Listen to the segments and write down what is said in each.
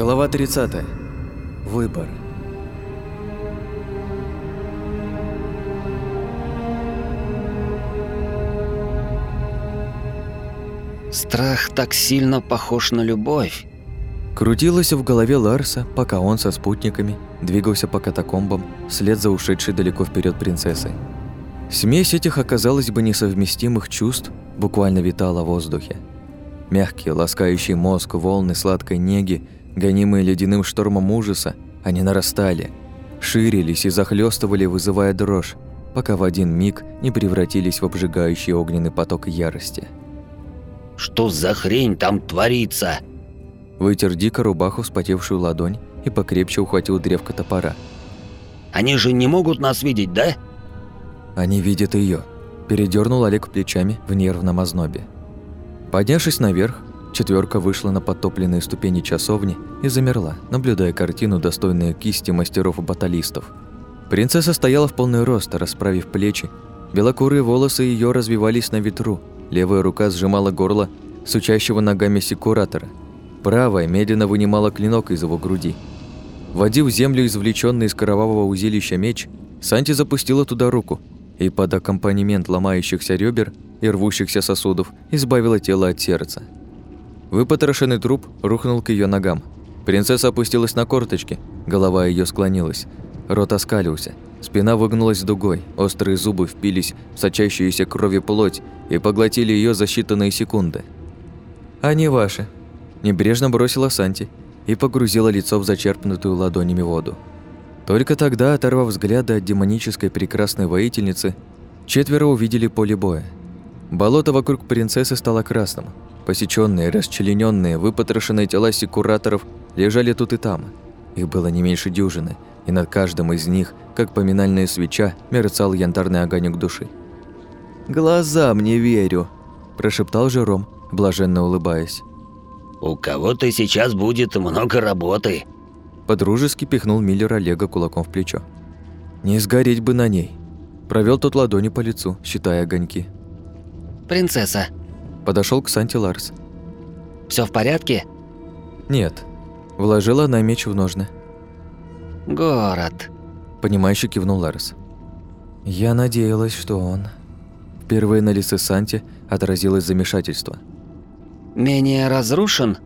Глава 30. Выбор. Страх так сильно похож на любовь. Крутилось в голове Ларса, пока он со спутниками двигался по катакомбам вслед за ушедшей далеко вперед принцессой. Смесь этих оказалось бы несовместимых чувств буквально витала в воздухе. Мягкие, ласкающие мозг волны сладкой неги, гонимые ледяным штормом ужаса, они нарастали, ширились и захлестывали, вызывая дрожь, пока в один миг не превратились в обжигающий огненный поток ярости. Что за хрень там творится? Вытер дико рубаху, вспотевшую ладонь, и покрепче ухватил древко топора. Они же не могут нас видеть, да? Они видят ее. Передернул Олег плечами в нервном ознобе. Поднявшись наверх, четверка вышла на подтопленные ступени часовни и замерла, наблюдая картину, достойную кисти мастеров и баталистов. Принцесса стояла в полный рост, расправив плечи. Белокурые волосы ее развивались на ветру, левая рука сжимала горло сучащего ногами секуратора. Правая медленно вынимала клинок из его груди. Водив землю извлеченный из кровавого узилища меч, Санти запустила туда руку и под аккомпанемент ломающихся ребер и рвущихся сосудов избавила тело от сердца. Выпотрошенный труп рухнул к ее ногам. Принцесса опустилась на корточки, голова ее склонилась, рот оскалился, спина выгнулась дугой, острые зубы впились в сочащуюся кровью плоть и поглотили ее за считанные секунды. «Они ваши», – небрежно бросила Санти и погрузила лицо в зачерпнутую ладонями воду. Только тогда, оторвав взгляды от демонической прекрасной воительницы, четверо увидели поле боя – Болото вокруг принцессы стало красным. Посеченные, расчлененные, выпотрошенные тела секураторов лежали тут и там. Их было не меньше дюжины, и над каждым из них, как поминальная свеча, мерцал янтарный огонек души. «Глазам не верю», – прошептал Жером, блаженно улыбаясь. «У кого-то сейчас будет много работы», – подружески пихнул Миллер Олега кулаком в плечо. «Не сгореть бы на ней», – провел тот ладони по лицу, считая огоньки принцесса?» Подошел к Санти Ларс. Все в порядке?» «Нет». Вложила она меч в ножны. «Город», – понимающе кивнул Ларс. «Я надеялась, что он...» Впервые на лице Санти отразилось замешательство. «Менее разрушен?»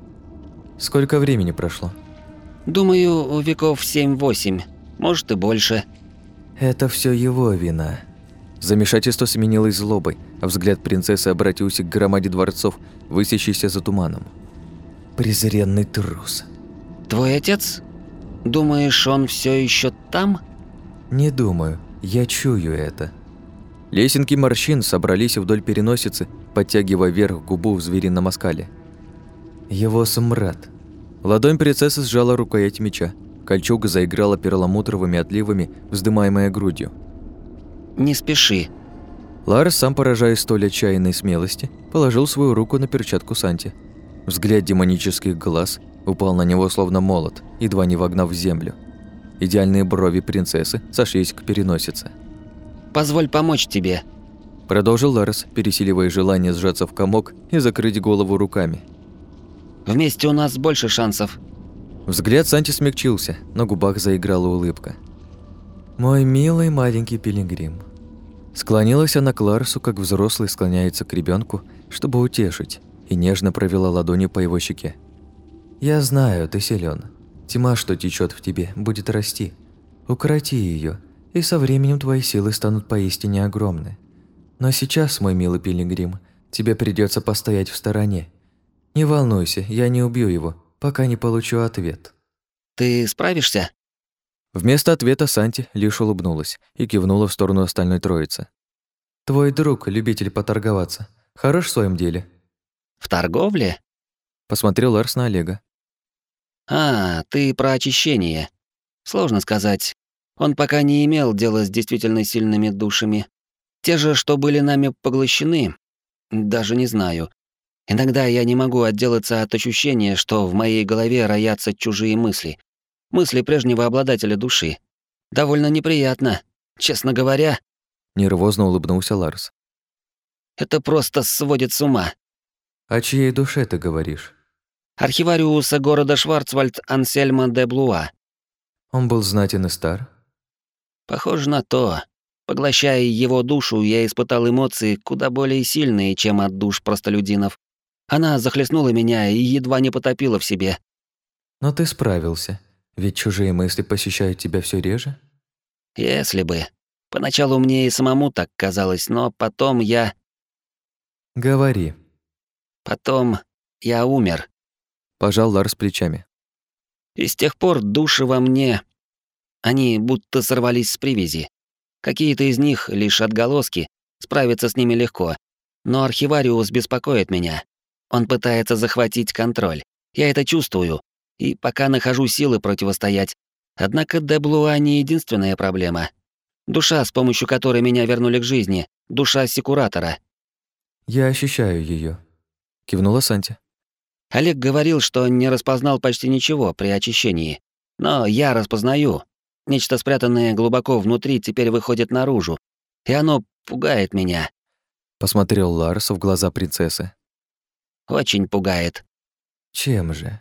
«Сколько времени прошло?» «Думаю, у веков семь-восемь, может и больше». «Это все его вина», Замешательство сменилось злобой, взгляд принцессы обратился к громаде дворцов, высящейся за туманом. «Презренный трус». «Твой отец? Думаешь, он все еще там?» «Не думаю. Я чую это». Лесенки морщин собрались вдоль переносицы, подтягивая вверх губу в зверином оскале. Его сумрад. Ладонь принцессы сжала рукоять меча. Кольчуга заиграла перламутровыми отливами, вздымаемая грудью. Не спеши». Ларс, сам поражаясь столь отчаянной смелости, положил свою руку на перчатку Санти. Взгляд демонических глаз упал на него словно молот, едва не вогнав в землю. Идеальные брови принцессы сошлись к переносице. «Позволь помочь тебе», – продолжил Ларс, пересиливая желание сжаться в комок и закрыть голову руками. «Вместе у нас больше шансов». Взгляд Санти смягчился, на губах заиграла улыбка. «Мой милый маленький пилигрим». Склонилась она к Ларсу, как взрослый склоняется к ребенку, чтобы утешить, и нежно провела ладонью по его щеке. «Я знаю, ты силен. Тьма, что течет в тебе, будет расти. Укроти ее, и со временем твои силы станут поистине огромны. Но сейчас, мой милый пилигрим, тебе придется постоять в стороне. Не волнуйся, я не убью его, пока не получу ответ». «Ты справишься?» Вместо ответа Санти лишь улыбнулась и кивнула в сторону остальной троицы. «Твой друг, любитель поторговаться, хорош в своем деле?» «В торговле?» Посмотрел Ларс на Олега. «А, ты про очищение. Сложно сказать. Он пока не имел дела с действительно сильными душами. Те же, что были нами поглощены, даже не знаю. Иногда я не могу отделаться от ощущения, что в моей голове роятся чужие мысли, мысли прежнего обладателя души. Довольно неприятно, честно говоря. Нервозно улыбнулся Ларс. Это просто сводит с ума. О чьей душе ты говоришь? Архивариуса города Шварцвальд Ансельма де Блуа. Он был знатен и стар. Похоже на то. Поглощая его душу, я испытал эмоции куда более сильные, чем от душ простолюдинов. Она захлестнула меня и едва не потопила в себе. Но ты справился, ведь чужие мысли посещают тебя все реже. Если бы. Поначалу мне и самому так казалось, но потом я... Говори. Потом я умер. Пожал Ларс плечами. И с тех пор души во мне... Они будто сорвались с привязи. Какие-то из них лишь отголоски, справиться с ними легко. Но архивариус беспокоит меня. Он пытается захватить контроль. Я это чувствую. И пока нахожу силы противостоять. Однако Деблуа не единственная проблема. Душа, с помощью которой меня вернули к жизни. Душа секуратора. Я ощущаю ее, кивнула Санти. Олег говорил, что не распознал почти ничего при очищении. Но я распознаю. Нечто спрятанное глубоко внутри теперь выходит наружу, и оно пугает меня. Посмотрел Ларс в глаза принцессы. Очень пугает. Чем же?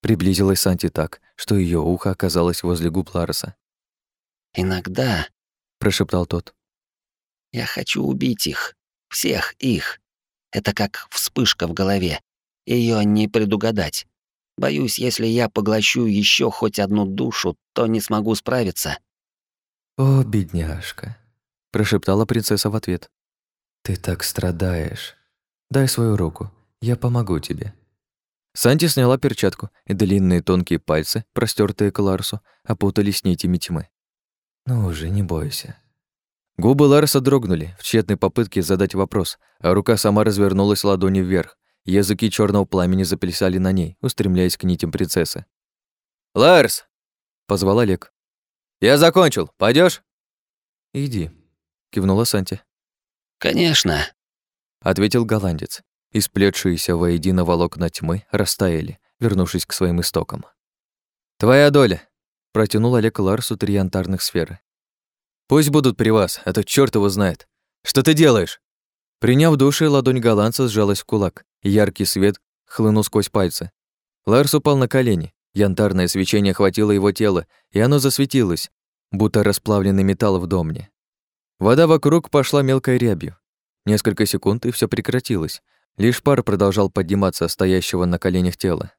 Приблизилась Санти так, что ее ухо оказалось возле губ Ларса. Иногда, прошептал тот. Я хочу убить их, всех их. Это как вспышка в голове. Ее не предугадать. Боюсь, если я поглощу еще хоть одну душу, то не смогу справиться. О, бедняжка, прошептала принцесса в ответ. Ты так страдаешь. Дай свою руку, я помогу тебе. Санти сняла перчатку, и длинные тонкие пальцы, простертые к Ларсу, опутались нитями тьмы. Ну уже не бойся. Губы Ларса дрогнули в тщетной попытке задать вопрос, а рука сама развернулась ладонью вверх, Языки черного пламени заплясали на ней, устремляясь к нитям принцессы. «Ларс!» — позвал Олег. «Я закончил. Пойдешь? «Иди», — кивнула Санти. «Конечно», — ответил голландец. И сплетшиеся воедино волокна тьмы растаяли, вернувшись к своим истокам. «Твоя доля!» — протянул Олег Ларсу три янтарных сферы. «Пусть будут при вас, а то чёрт его знает. Что ты делаешь?» Приняв души, ладонь голландца сжалась в кулак, Яркий свет хлынул сквозь пальцы. Ларс упал на колени. Янтарное свечение охватило его тело, и оно засветилось, будто расплавленный металл в домне. Вода вокруг пошла мелкой рябью. Несколько секунд, и все прекратилось. Лишь пар продолжал подниматься стоящего на коленях тела.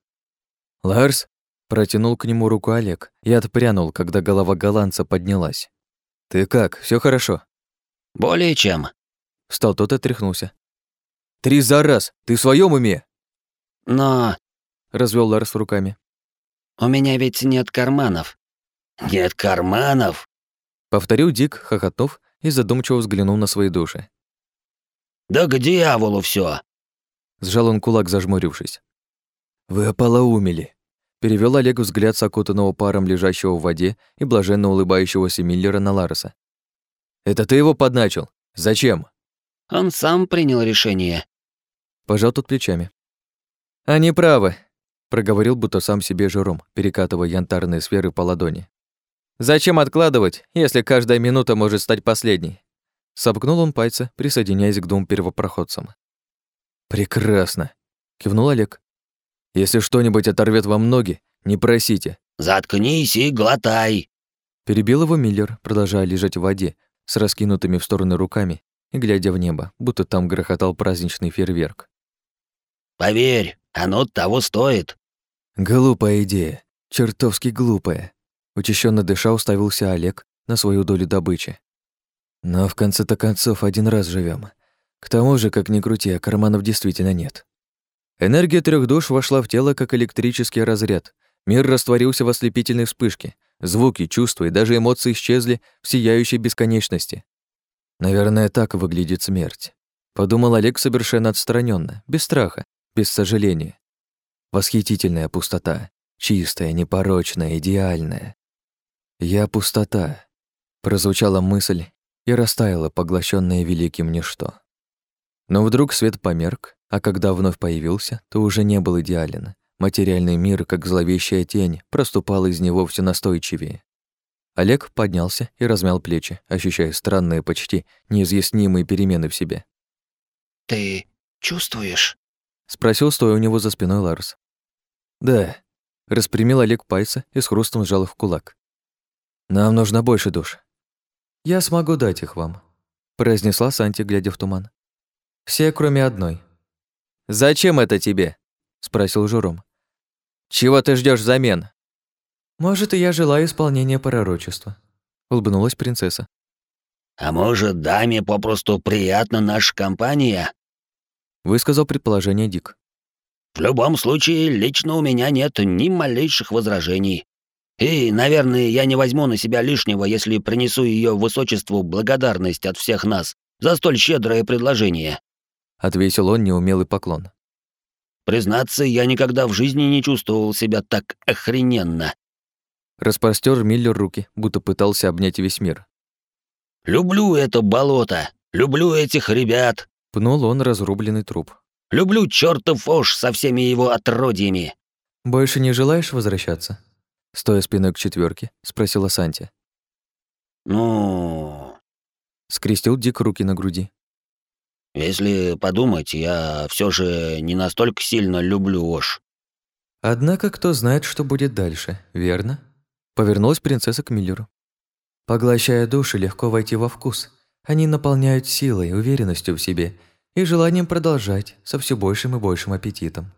«Ларс?» — протянул к нему руку Олег и отпрянул, когда голова голландца поднялась. «Ты как, все хорошо?» «Более чем». Встал тот и тряхнулся. Три за раз. Ты в своем уме? Но... Развел Ларс руками. У меня ведь нет карманов. Нет карманов? Повторил Дик, хохотнув, и задумчиво взглянул на свои души. Да к дьяволу все! Сжал он кулак, зажмурившись. Вы ополоумели. Перевел Олег взгляд с окутанного паром лежащего в воде и блаженно улыбающегося Миллера на Лареса. «Это ты его подначил? Зачем?» Он сам принял решение. Пожал тут плечами. Они правы, проговорил будто сам себе Жером, перекатывая янтарные сферы по ладони. Зачем откладывать, если каждая минута может стать последней? Сопкнул он пальцы, присоединяясь к двум первопроходцам. «Прекрасно!» — кивнул Олег. «Если что-нибудь оторвет вам ноги, не просите». «Заткнись и глотай!» Перебил его Миллер, продолжая лежать в воде, с раскинутыми в стороны руками и глядя в небо, будто там грохотал праздничный фейерверк. «Поверь, оно того стоит». «Глупая идея, чертовски глупая», — учащенно дыша уставился Олег на свою долю добычи. «Но в конце-то концов один раз живем. К тому же, как ни крути, а карманов действительно нет». Энергия трех душ вошла в тело, как электрический разряд. Мир растворился в ослепительной вспышке. Звуки, чувства и даже эмоции исчезли в сияющей бесконечности. Наверное, так выглядит смерть. Подумал Олег совершенно отстраненно, без страха, без сожаления. Восхитительная пустота, чистая, непорочная, идеальная. Я пустота. Прозвучала мысль и растаяла, поглощенная великим ничто. Но вдруг свет померк, а когда вновь появился, то уже не был идеален. Материальный мир, как зловещая тень, проступал из него все настойчивее. Олег поднялся и размял плечи, ощущая странные, почти неизъяснимые перемены в себе. «Ты чувствуешь?» — спросил, стоя у него за спиной Ларс. Да. Распрямил Олег пальцы и с хрустом сжал их в кулак. Нам нужно больше душ. Я смогу дать их вам, произнесла Санти, глядя в туман. Все, кроме одной. Зачем это тебе? спросил Журом. Чего ты ждешь взамен? Может, и я желаю исполнения пророчества, улыбнулась принцесса. А может, даме попросту приятна наша компания? высказал предположение Дик. В любом случае, лично у меня нет ни малейших возражений. И, наверное, я не возьму на себя лишнего, если принесу ее высочеству благодарность от всех нас за столь щедрое предложение. Отвесил он неумелый поклон. Признаться, я никогда в жизни не чувствовал себя так охрененно. Распростер Миллер руки, будто пытался обнять весь мир. Люблю это болото, люблю этих ребят. Пнул он разрубленный труп. Люблю чертов Ош со всеми его отродьями. Больше не желаешь возвращаться? Стоя спиной к четверке, спросила Санти. Ну... Скрестил Дик руки на груди. Если подумать, я все же не настолько сильно люблю Ош. Однако кто знает, что будет дальше, верно? Повернулась принцесса к Миллеру. Поглощая души, легко войти во вкус. Они наполняют силой, уверенностью в себе и желанием продолжать со все большим и большим аппетитом.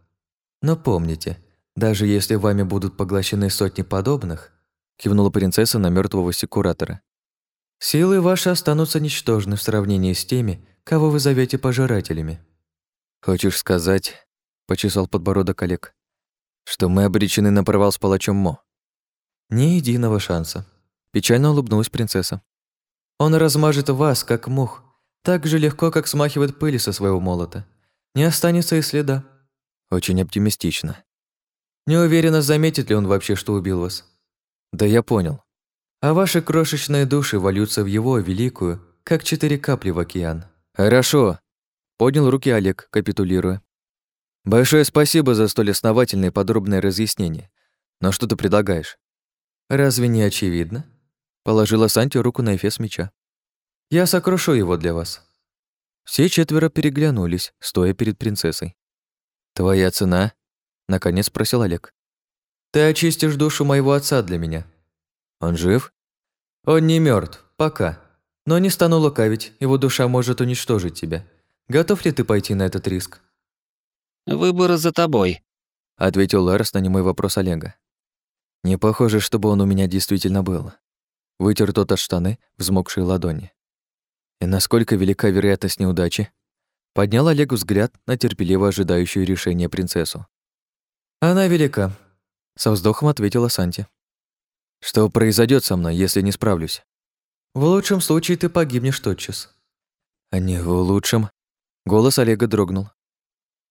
Но помните, даже если вами будут поглощены сотни подобных, кивнула принцесса на мертвого секуратора, силы ваши останутся ничтожны в сравнении с теми, кого вы зовете пожирателями. Хочешь сказать, почесал подбородок Олег, что мы обречены на провал с палачом Мо? Ни единого шанса. Печально улыбнулась принцесса. Он размажет вас, как мух, так же легко, как смахивает пыль со своего молота. Не останется и следа. Очень оптимистично. Не уверена, заметит ли он вообще, что убил вас. Да я понял. А ваши крошечные души вольются в его великую, как четыре капли в океан. Хорошо. Поднял руки Олег, капитулируя. Большое спасибо за столь основательное и подробное разъяснение. Но что ты предлагаешь? Разве не очевидно? Положила Санти руку на эфес меча. Я сокрушу его для вас. Все четверо переглянулись, стоя перед принцессой. Твоя цена? Наконец спросил Олег. Ты очистишь душу моего отца для меня. Он жив? Он не мертв, пока. Но не стану лукавить, его душа может уничтожить тебя. Готов ли ты пойти на этот риск? Выбор за тобой, ответил Ларс на немой вопрос Олега. Не похоже, чтобы он у меня действительно был. Вытер тот от штаны, взмокшие ладони. И насколько велика вероятность неудачи? Поднял Олег взгляд на терпеливо ожидающую решения принцессу. Она велика, со вздохом ответила Санти. Что произойдет со мной, если не справлюсь? В лучшем случае ты погибнешь тотчас. А не в лучшем. Голос Олега дрогнул.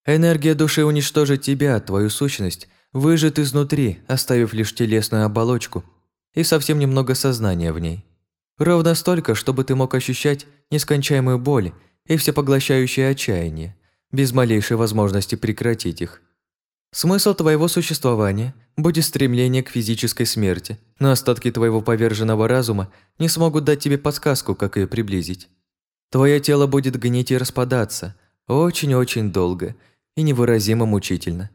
Энергия души уничтожит тебя, твою сущность, выжжет изнутри, оставив лишь телесную оболочку и совсем немного сознания в ней. Ровно столько, чтобы ты мог ощущать нескончаемую боль и всепоглощающее отчаяние, без малейшей возможности прекратить их. Смысл твоего существования будет стремление к физической смерти, но остатки твоего поверженного разума не смогут дать тебе подсказку, как ее приблизить. Твое тело будет гнить и распадаться очень-очень долго и невыразимо мучительно.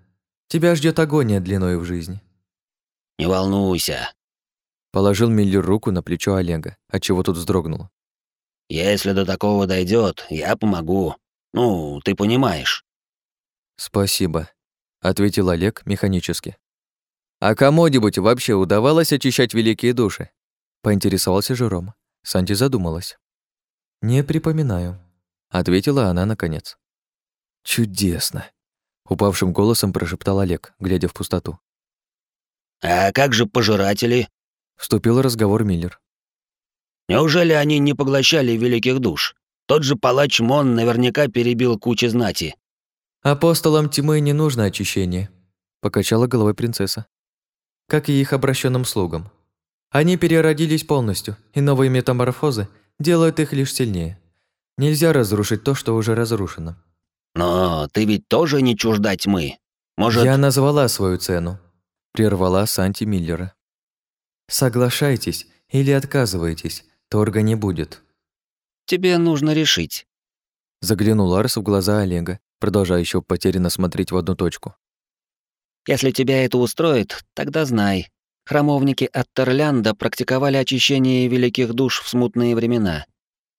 Тебя ждет агония длиной в жизнь. «Не волнуйся», — положил Миллер руку на плечо Олега, отчего тот вздрогнул. «Если до такого дойдет, я помогу. Ну, ты понимаешь». «Спасибо», ответил Олег механически. А кому-нибудь вообще удавалось очищать великие души? поинтересовался Жером. Санти задумалась. Не припоминаю, ответила она наконец. Чудесно, упавшим голосом прошептал Олег, глядя в пустоту. А как же пожиратели? вступил разговор Миллер. Неужели они не поглощали великих душ? Тот же палач Мон наверняка перебил кучу знати. «Апостолам тьмы не нужно очищение», — покачала головой принцесса. «Как и их обращенным слугам. Они переродились полностью, и новые метаморфозы делают их лишь сильнее. Нельзя разрушить то, что уже разрушено». «Но ты ведь тоже не чужда тьмы. Может...» «Я назвала свою цену», — прервала Санти Миллера. «Соглашайтесь или отказывайтесь, торга не будет». «Тебе нужно решить». Заглянул Арс в глаза Олега, продолжающего потерянно смотреть в одну точку. Если тебя это устроит, тогда знай. Храмовники от Терлянда практиковали очищение великих душ в смутные времена.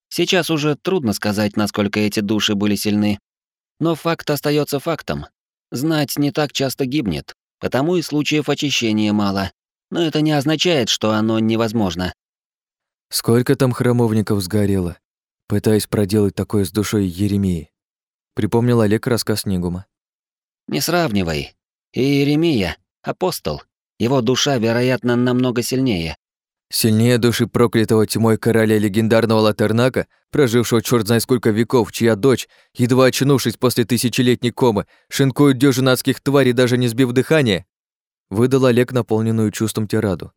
Сейчас уже трудно сказать, насколько эти души были сильны. Но факт остается фактом. Знать не так часто гибнет, потому и случаев очищения мало. Но это не означает, что оно невозможно. Сколько там храмовников сгорело, пытаясь проделать такое с душой Еремии? Припомнил Олег рассказ Нигума. Не сравнивай. И Еремия — апостол. Его душа, вероятно, намного сильнее. Сильнее души проклятого тьмой короля легендарного Латернака, прожившего черт знает сколько веков, чья дочь, едва очнувшись после тысячелетней комы, шинкует дюжин адских тварей, даже не сбив дыхания, выдал Олег наполненную чувством тираду.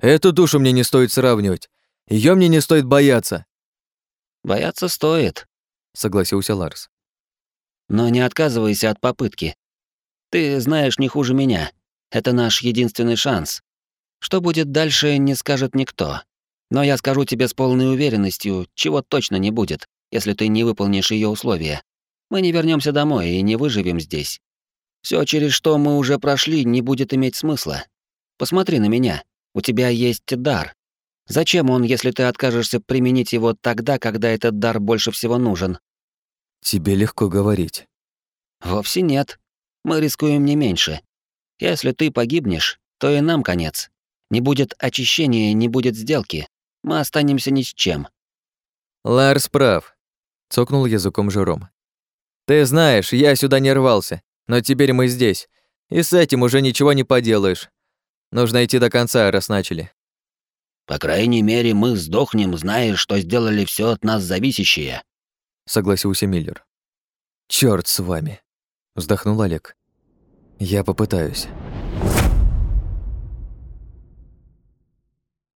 Эту душу мне не стоит сравнивать. Ее мне не стоит бояться. Бояться стоит, согласился Ларс. Но не отказывайся от попытки. Ты знаешь не хуже меня. Это наш единственный шанс. Что будет дальше, не скажет никто. Но я скажу тебе с полной уверенностью, чего точно не будет, если ты не выполнишь ее условия. Мы не вернемся домой и не выживем здесь. Все, через что мы уже прошли, не будет иметь смысла. Посмотри на меня. У тебя есть дар. Зачем он, если ты откажешься применить его тогда, когда этот дар больше всего нужен? Тебе легко говорить. Вовсе нет. Мы рискуем не меньше. Если ты погибнешь, то и нам конец. Не будет очищения, не будет сделки. Мы останемся ни с чем. Ларс прав, цокнул языком Жером. Ты знаешь, я сюда не рвался, но теперь мы здесь, и с этим уже ничего не поделаешь. Нужно идти до конца, раз начали. По крайней мере, мы сдохнем, зная, что сделали все от нас зависящее, согласился Миллер. Черт с вами, вздохнул Олег. Я попытаюсь.